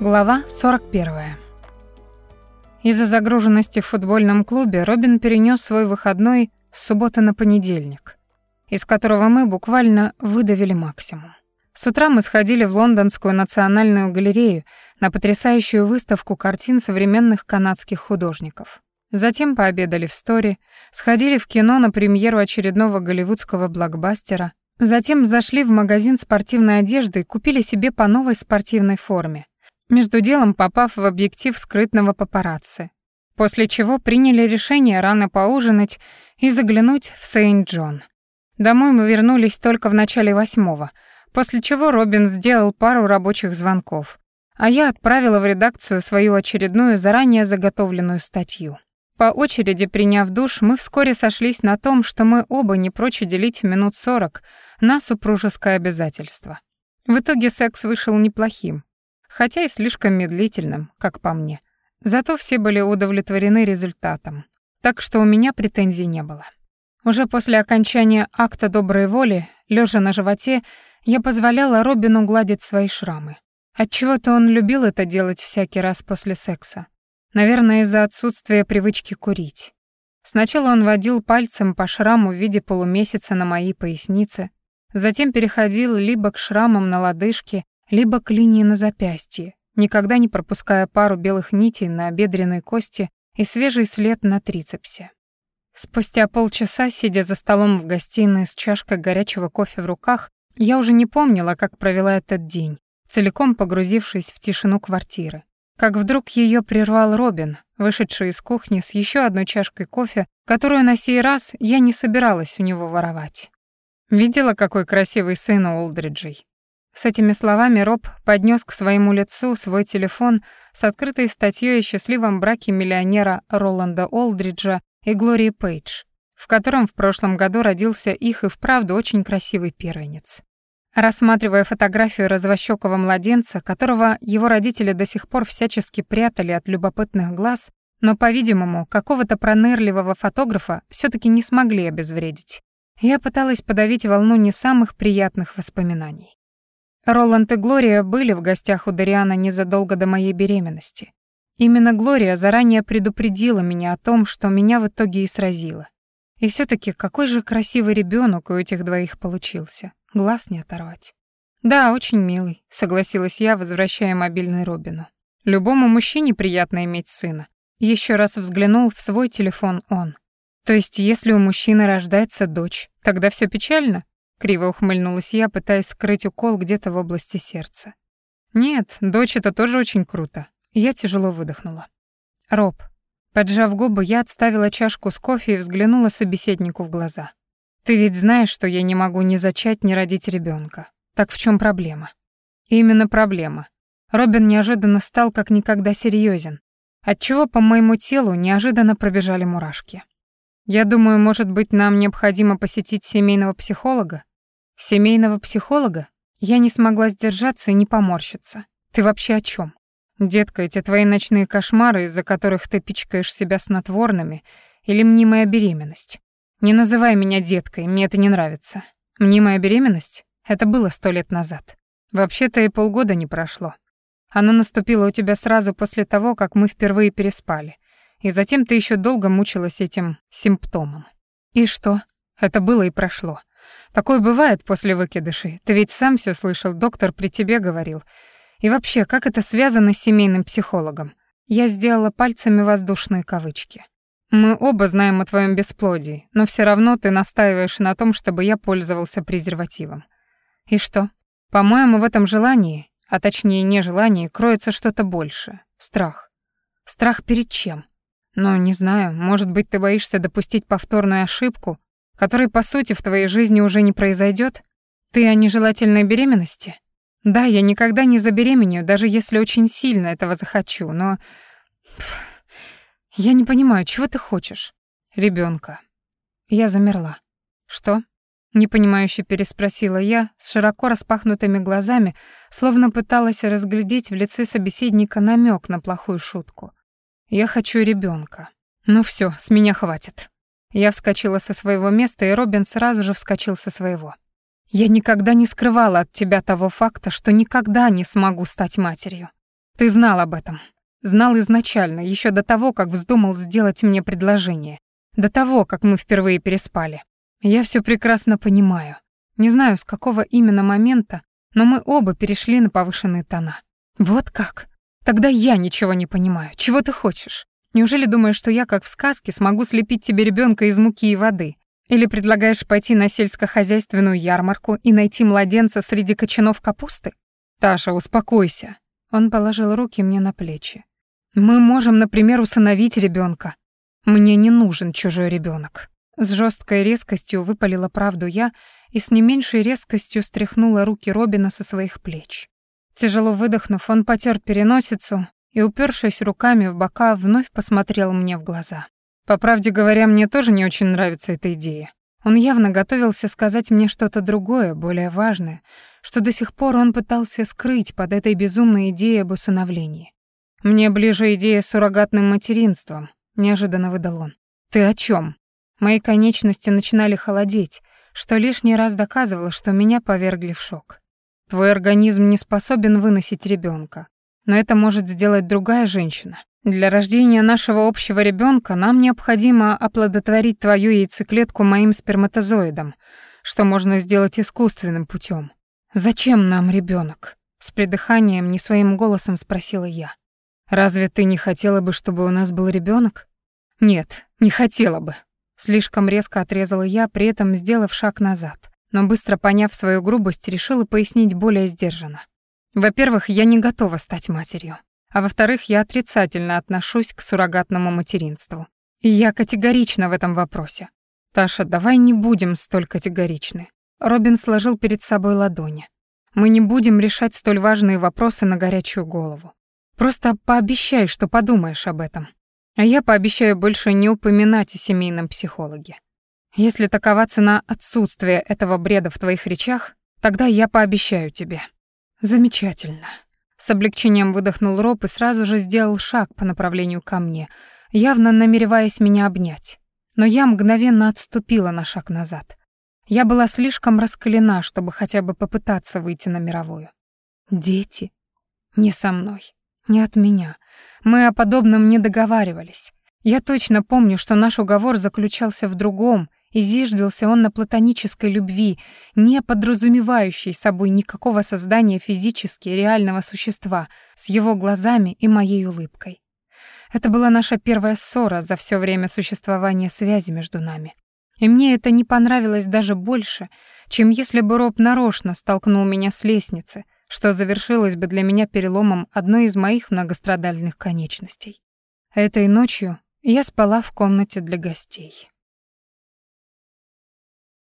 Глава 41. Из-за загруженности в футбольном клубе Робин перенес свой выходной с субботы на понедельник, из которого мы буквально выдавили максимум. С утра мы сходили в Лондонскую национальную галерею на потрясающую выставку картин современных канадских художников. Затем пообедали в Стори, сходили в кино на премьеру очередного голливудского блокбастера, затем зашли в магазин спортивной одежды и купили себе по новой спортивной форме, между делом попав в объектив скрытного папарацци, после чего приняли решение рано поужинать и заглянуть в Сейнт-Джон. Домой мы вернулись только в начале восьмого, после чего Робин сделал пару рабочих звонков, а я отправила в редакцию свою очередную заранее заготовленную статью. По очереди приняв душ, мы вскоре сошлись на том, что мы оба не прочь делить минут сорок на супружеское обязательство. В итоге секс вышел неплохим, хотя и слишком медлительным, как по мне. Зато все были удовлетворены результатом, так что у меня претензий не было. Уже после окончания акта доброй воли, лежа на животе, я позволяла Робину гладить свои шрамы. Отчего-то он любил это делать всякий раз после секса. Наверное, из-за отсутствия привычки курить. Сначала он водил пальцем по шраму в виде полумесяца на моей пояснице, затем переходил либо к шрамам на лодыжке, либо к линии на запястье, никогда не пропуская пару белых нитей на бедренной кости и свежий след на трицепсе. Спустя полчаса, сидя за столом в гостиной с чашкой горячего кофе в руках, я уже не помнила, как провела этот день, целиком погрузившись в тишину квартиры. Как вдруг ее прервал Робин, вышедший из кухни с еще одной чашкой кофе, которую на сей раз я не собиралась у него воровать. Видела, какой красивый сын у Олдриджей? С этими словами Роб поднес к своему лицу свой телефон с открытой статьей о счастливом браке миллионера Роланда Олдриджа и Глории Пейдж, в котором в прошлом году родился их и вправду очень красивый первенец. Рассматривая фотографию развощёкого младенца, которого его родители до сих пор всячески прятали от любопытных глаз, но, по-видимому, какого-то пронырливого фотографа все таки не смогли обезвредить. Я пыталась подавить волну не самых приятных воспоминаний. Роланд и Глория были в гостях у Дариана незадолго до моей беременности. Именно Глория заранее предупредила меня о том, что меня в итоге и сразило. И все таки какой же красивый ребенок у этих двоих получился. Глаз не оторвать. «Да, очень милый», — согласилась я, возвращая мобильный Робину. «Любому мужчине приятно иметь сына». Еще раз взглянул в свой телефон он. «То есть, если у мужчины рождается дочь, тогда все печально?» Криво ухмыльнулась я, пытаясь скрыть укол где-то в области сердца. Нет, дочь это тоже очень круто. Я тяжело выдохнула. Роб, поджав губы, я отставила чашку с кофе и взглянула собеседнику в глаза. Ты ведь знаешь, что я не могу ни зачать, ни родить ребенка. Так в чем проблема? Именно проблема. Робин неожиданно стал как никогда серьезен, отчего по моему телу неожиданно пробежали мурашки. Я думаю, может быть, нам необходимо посетить семейного психолога? Семейного психолога? Я не смогла сдержаться и не поморщиться. Ты вообще о чем? Детка, эти твои ночные кошмары, из-за которых ты пичкаешь себя снотворными, или мнимая беременность? Не называй меня деткой, мне это не нравится. Мнимая беременность? Это было сто лет назад. Вообще-то и полгода не прошло. Она наступила у тебя сразу после того, как мы впервые переспали. И затем ты еще долго мучилась этим симптомом. И что? Это было и прошло. Такое бывает после выкидышей. Ты ведь сам все слышал, доктор при тебе говорил. И вообще, как это связано с семейным психологом? Я сделала пальцами воздушные кавычки. Мы оба знаем о твоем бесплодии, но все равно ты настаиваешь на том, чтобы я пользовался презервативом. И что? По-моему, в этом желании, а точнее нежелании, кроется что-то большее. Страх. Страх перед чем? Но не знаю, может быть, ты боишься допустить повторную ошибку, которой, по сути, в твоей жизни уже не произойдет? Ты о нежелательной беременности? Да, я никогда не забеременею, даже если очень сильно этого захочу, но... Пфф, я не понимаю, чего ты хочешь? Ребенка. Я замерла. Что? Непонимающе переспросила я, с широко распахнутыми глазами, словно пыталась разглядеть в лице собеседника намек на плохую шутку. Я хочу ребенка. Ну все, с меня хватит. Я вскочила со своего места, и Робин сразу же вскочил со своего. Я никогда не скрывала от тебя того факта, что никогда не смогу стать матерью. Ты знал об этом. Знал изначально, еще до того, как вздумал сделать мне предложение. До того, как мы впервые переспали. Я все прекрасно понимаю. Не знаю, с какого именно момента, но мы оба перешли на повышенные тона. Вот как? Тогда я ничего не понимаю. Чего ты хочешь? Неужели думаешь, что я, как в сказке, смогу слепить тебе ребенка из муки и воды? Или предлагаешь пойти на сельскохозяйственную ярмарку и найти младенца среди кочанов капусты? Таша, успокойся. Он положил руки мне на плечи. Мы можем, например, усыновить ребенка. Мне не нужен чужой ребенок. С жесткой резкостью выпалила правду я и с не меньшей резкостью стряхнула руки Робина со своих плеч. Тяжело выдохнув, он потер переносицу и, упершись руками в бока, вновь посмотрел мне в глаза. По правде говоря, мне тоже не очень нравится эта идея. Он явно готовился сказать мне что-то другое, более важное, что до сих пор он пытался скрыть под этой безумной идеей об усыновлении. «Мне ближе идея с суррогатным материнством», — неожиданно выдал он. «Ты о чем? Мои конечности начинали холодеть, что лишний раз доказывало, что меня повергли в шок. Твой организм не способен выносить ребенка, но это может сделать другая женщина. Для рождения нашего общего ребенка нам необходимо оплодотворить твою яйцеклетку моим сперматозоидом, что можно сделать искусственным путем. Зачем нам ребенок? С придыханием не своим голосом спросила я. Разве ты не хотела бы, чтобы у нас был ребенок? Нет, не хотела бы. Слишком резко отрезала я, при этом сделав шаг назад, но быстро поняв свою грубость, решила пояснить более сдержанно. Во-первых, я не готова стать матерью. А во-вторых, я отрицательно отношусь к суррогатному материнству. И я категорична в этом вопросе. Таша, давай не будем столь категоричны. Робин сложил перед собой ладони. Мы не будем решать столь важные вопросы на горячую голову. Просто пообещай, что подумаешь об этом. А я пообещаю больше не упоминать о семейном психологе. Если такова цена отсутствия этого бреда в твоих речах, тогда я пообещаю тебе. Замечательно. С облегчением выдохнул Роб и сразу же сделал шаг по направлению ко мне, явно намереваясь меня обнять. Но я мгновенно отступила на шаг назад. Я была слишком раскалена, чтобы хотя бы попытаться выйти на мировую. Дети? Не со мной. Не от меня. Мы о подобном не договаривались. Я точно помню, что наш уговор заключался в другом, и зиждился он на платонической любви, не подразумевающей собой никакого создания физически реального существа с его глазами и моей улыбкой. Это была наша первая ссора за все время существования связи между нами. И мне это не понравилось даже больше, чем если бы Роб нарочно столкнул меня с лестницы, что завершилось бы для меня переломом одной из моих многострадальных конечностей. Этой ночью я спала в комнате для гостей.